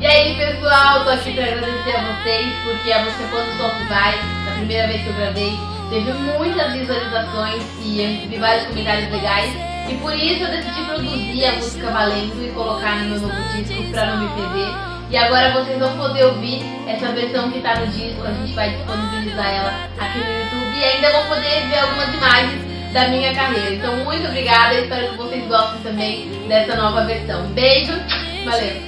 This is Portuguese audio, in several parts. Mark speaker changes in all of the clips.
Speaker 1: E aí pessoal, tô aqui pra agradecer a vocês, porque a música Quando o Sol Se Vai, a primeira vez que eu gravei, teve muitas visualizações e eu recebi vários comentários legais. E por isso eu decidi produzir a música valendo e colocar no meu novo disco pra não me perder. E agora vocês vão poder ouvir essa versão que tá no disco, a gente vai disponibilizar ela aqui no YouTube e ainda vão poder ver algumas imagens da minha carreira. Então muito obrigada, espero que vocês gostem também dessa nova versão. Beijo, valeu!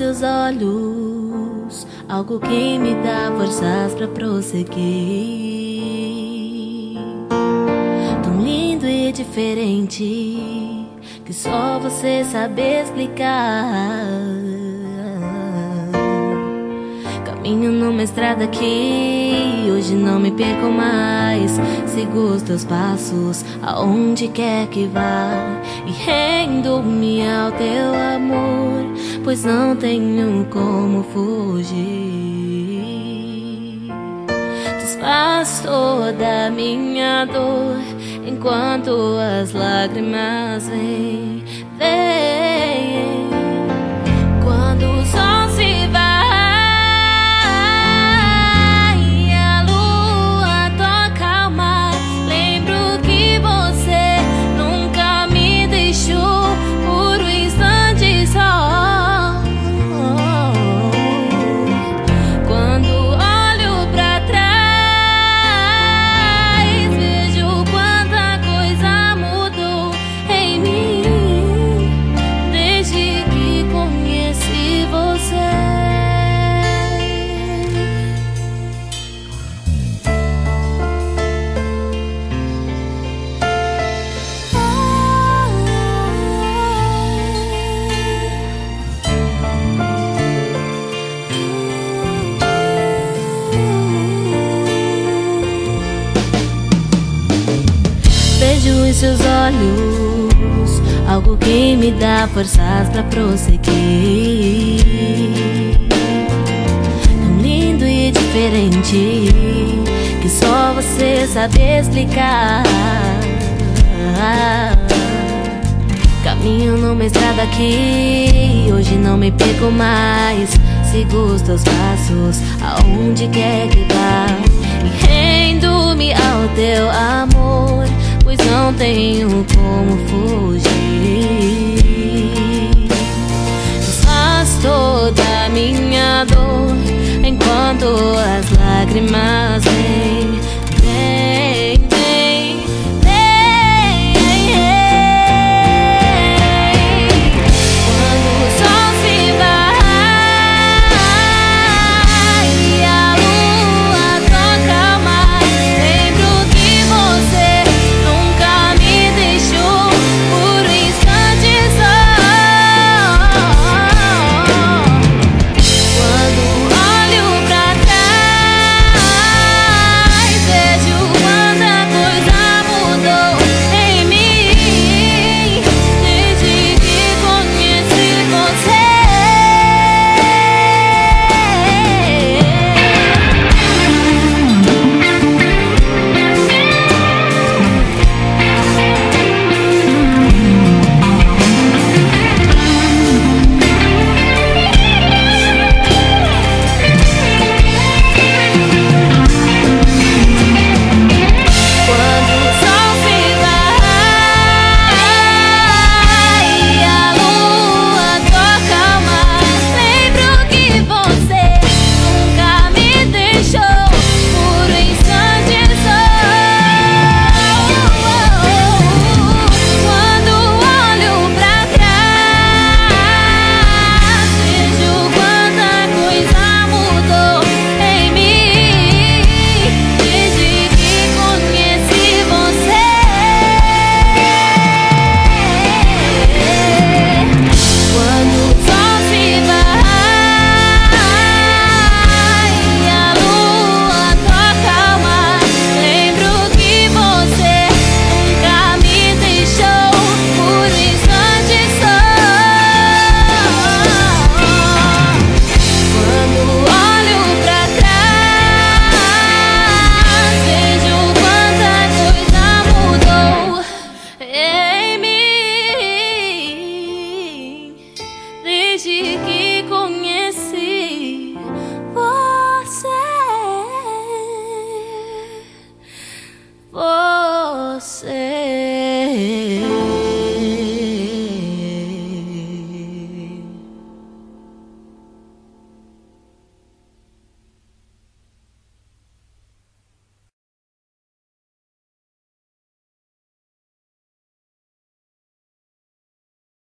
Speaker 2: Seus olhos algo que me dá forças para prosseguir. Tão lindo e diferente que só você sabe explicar. Caminho numa estrada que hoje não me perco mais. Sigo os teus passos aonde quer que vá e rendo-me ao teu amor pois não tenho como fugir. Desfaz toda minha dor enquanto as lágrimas vêm, vêm. Seus olhos algo que me dá forças para prosseguir. Tão lindo e diferente que só você sabe explicar. Caminho numa estrada que hoje não me perco mais. Sigo os teus passos aonde quer que vá. E rendo-me ao teu amor não tenho como fugir. Desfaz toda minha dor enquanto as lágrimas say